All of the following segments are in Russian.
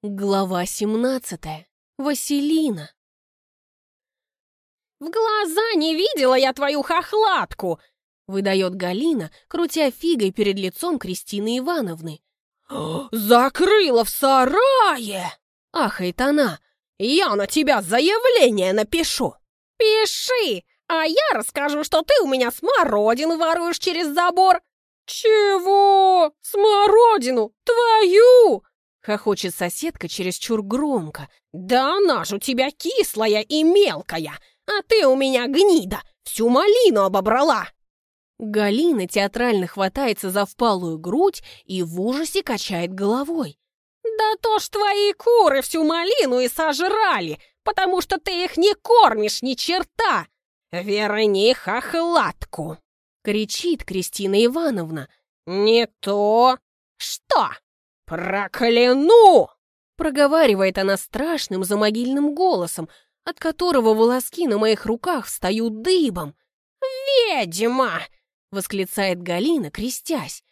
Глава 17. Василина. «В глаза не видела я твою хохлатку!» выдает Галина, крутя фигой перед лицом Кристины Ивановны. «Закрыла в сарае!» Ахает она. «Я на тебя заявление напишу!» «Пиши, а я расскажу, что ты у меня смородину воруешь через забор!» «Чего? Смородину? Твою?» Хохочет соседка чересчур громко. «Да она ж у тебя кислая и мелкая, а ты у меня гнида, всю малину обобрала!» Галина театрально хватается за впалую грудь и в ужасе качает головой. «Да то ж твои куры всю малину и сожрали, потому что ты их не кормишь ни черта! Верни хохлатку!» — кричит Кристина Ивановна. «Не то! Что?» «Прокляну!» Проговаривает она страшным замогильным голосом, от которого волоски на моих руках встают дыбом. «Ведьма!» — восклицает Галина, крестясь.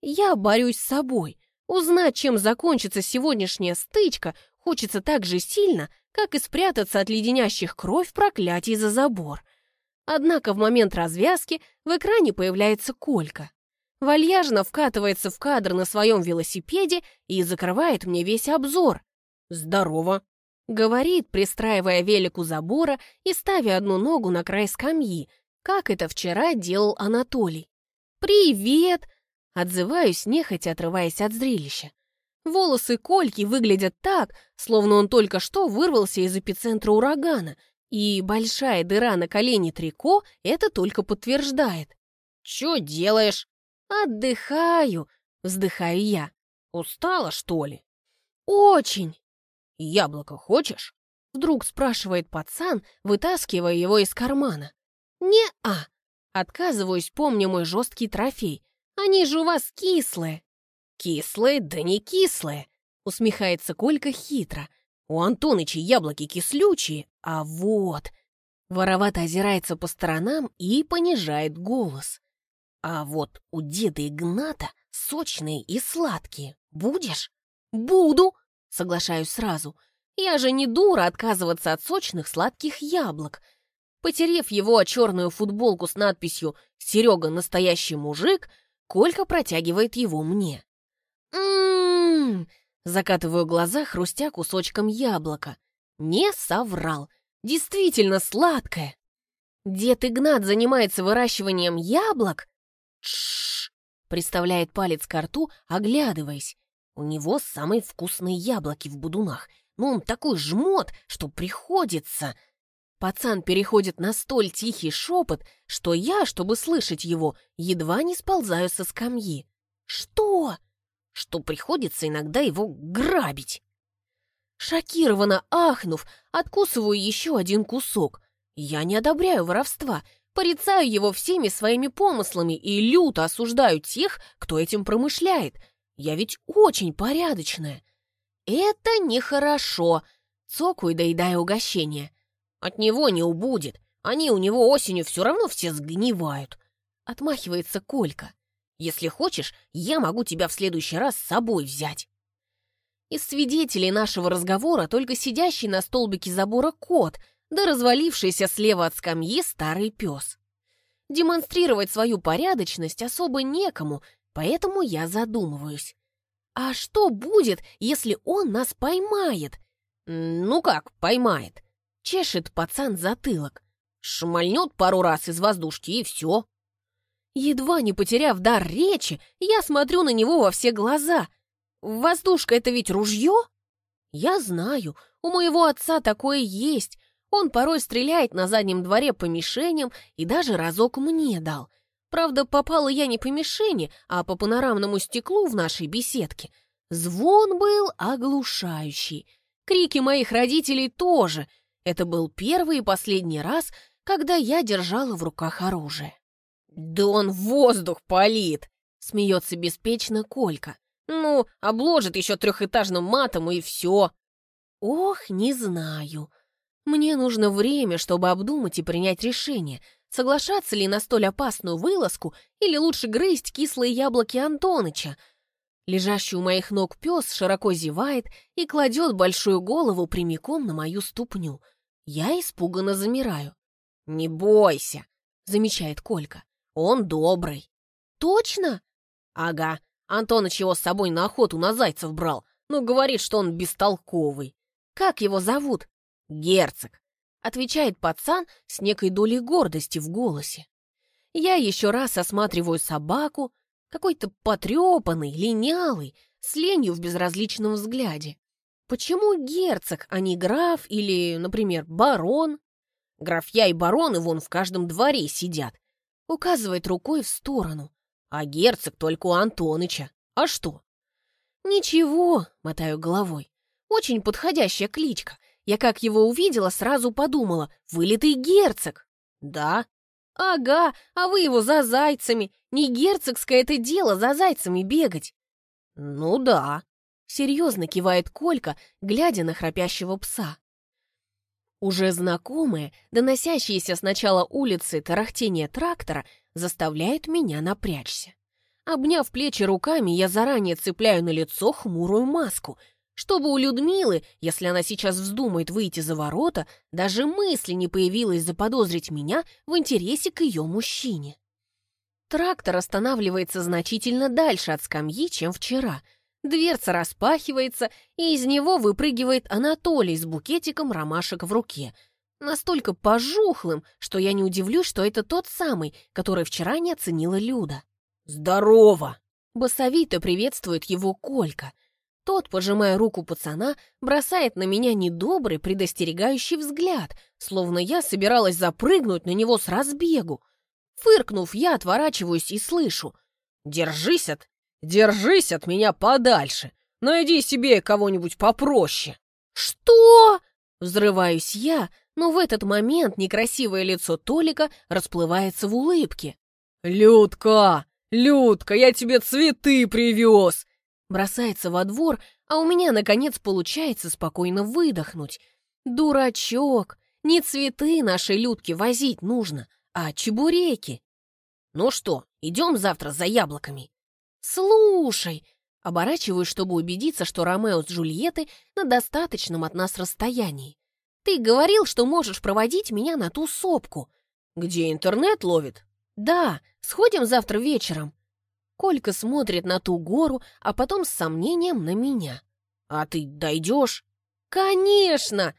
Я борюсь с собой. Узнать, чем закончится сегодняшняя стычка, хочется так же сильно, как и спрятаться от леденящих кровь проклятий за забор. Однако в момент развязки в экране появляется Колька вальяжно вкатывается в кадр на своем велосипеде и закрывает мне весь обзор. «Здорово!» — говорит, пристраивая велик у забора и ставя одну ногу на край скамьи, как это вчера делал Анатолий. «Привет!» — отзываюсь, нехотя отрываясь от зрелища. Волосы Кольки выглядят так, словно он только что вырвался из эпицентра урагана, и большая дыра на колене трико это только подтверждает. «Чё делаешь?» «Отдыхаю», — вздыхаю я. «Устала, что ли?» «Очень». «Яблоко хочешь?» Вдруг спрашивает пацан, вытаскивая его из кармана. «Не-а». Отказываюсь, помня мой жесткий трофей. Они же у вас кислые. «Кислые, да не кислые», — усмехается Колька хитро. «У Антоныча яблоки кислючие, а вот...» Воровато озирается по сторонам и понижает голос. А вот у деда Игната сочные и сладкие. Будешь? Буду, соглашаюсь сразу. Я же не дура отказываться от сочных сладких яблок. Потерев его о черную футболку с надписью «Серега настоящий мужик», Колька протягивает его мне. «М-м-м!» Закатываю глаза, хрустя кусочком яблока. Не соврал. Действительно сладкое. Дед Игнат занимается выращиванием яблок? Шш! Приставляет палец к рту, оглядываясь. У него самые вкусные яблоки в будунах. Ну, он такой жмот, что приходится... Пацан переходит на столь тихий шепот, что я, чтобы слышать его, едва не сползаю со скамьи. «Что?» «Что приходится иногда его грабить». Шокированно ахнув, откусываю еще один кусок. Я не одобряю воровства, Порицаю его всеми своими помыслами и люто осуждаю тех, кто этим промышляет. Я ведь очень порядочная. Это нехорошо. Цокаю, доедая угощение. От него не убудет. Они у него осенью все равно все сгнивают. Отмахивается Колька. Если хочешь, я могу тебя в следующий раз с собой взять. Из свидетелей нашего разговора только сидящий на столбике забора кот — да развалившийся слева от скамьи старый пес. Демонстрировать свою порядочность особо некому, поэтому я задумываюсь. А что будет, если он нас поймает? Ну как поймает? Чешет пацан затылок. Шмальнет пару раз из воздушки и все. Едва не потеряв дар речи, я смотрю на него во все глаза. Воздушка — это ведь ружье? Я знаю, у моего отца такое есть, он порой стреляет на заднем дворе по мишеням и даже разок мне дал. Правда, попала я не по мишени, а по панорамному стеклу в нашей беседке. Звон был оглушающий. Крики моих родителей тоже. Это был первый и последний раз, когда я держала в руках оружие. «Да он воздух палит!» — смеется беспечно Колька. «Ну, обложит еще трехэтажным матом и все!» «Ох, не знаю!» Мне нужно время, чтобы обдумать и принять решение, соглашаться ли на столь опасную вылазку или лучше грызть кислые яблоки Антоныча. Лежащий у моих ног пес широко зевает и кладет большую голову прямиком на мою ступню. Я испуганно замираю. «Не бойся», — замечает Колька. «Он добрый». «Точно?» «Ага. Антоныч его с собой на охоту на зайцев брал, но говорит, что он бестолковый». «Как его зовут?» «Герцог», — отвечает пацан с некой долей гордости в голосе. Я еще раз осматриваю собаку, какой-то потрепанный, линялый, с ленью в безразличном взгляде. Почему герцог, а не граф или, например, барон? Графья и бароны вон в каждом дворе сидят. Указывает рукой в сторону. А герцог только у Антоныча. А что? Ничего, мотаю головой. Очень подходящая кличка. Я как его увидела, сразу подумала, вылитый герцог. Да, «Ага, а вы его за зайцами. Не герцогское это дело за зайцами бегать». «Ну да», — серьезно кивает Колька, глядя на храпящего пса. Уже знакомое, доносящееся с начала улицы тарахтение трактора заставляет меня напрячься. Обняв плечи руками, я заранее цепляю на лицо хмурую маску — чтобы у Людмилы, если она сейчас вздумает выйти за ворота, даже мысли не появилось заподозрить меня в интересе к ее мужчине. Трактор останавливается значительно дальше от скамьи, чем вчера. Дверца распахивается, и из него выпрыгивает Анатолий с букетиком ромашек в руке. Настолько пожухлым, что я не удивлюсь, что это тот самый, который вчера не оценила Люда. «Здорово!» Басовито приветствует его Колька — тот, пожимая руку пацана, бросает на меня недобрый, предостерегающий взгляд, словно я собиралась запрыгнуть на него с разбегу. Фыркнув, я отворачиваюсь и слышу. «Держись от... Держись от меня подальше! Найди себе кого-нибудь попроще!» «Что?» Взрываюсь я, но в этот момент некрасивое лицо Толика расплывается в улыбке. «Людка! Людка, я тебе цветы привез! Бросается во двор, а у меня, наконец, получается спокойно выдохнуть. Дурачок! Не цветы нашей Людке возить нужно, а чебуреки. Ну что, идем завтра за яблоками? Слушай, оборачиваюсь, чтобы убедиться, что Ромео с Джульеттой на достаточном от нас расстоянии. Ты говорил, что можешь проводить меня на ту сопку. Где интернет ловит? Да, сходим завтра вечером. Колька смотрит на ту гору, а потом с сомнением на меня. «А ты дойдешь?» «Конечно!»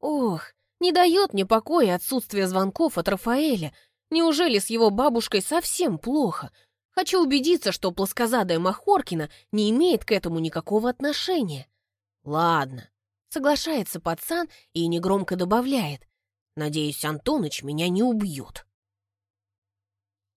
«Ох, не дает мне покоя отсутствие звонков от Рафаэля. Неужели с его бабушкой совсем плохо? Хочу убедиться, что плоскозадая Махоркина не имеет к этому никакого отношения». «Ладно», — соглашается пацан и негромко добавляет. «Надеюсь, Антоныч меня не убьет».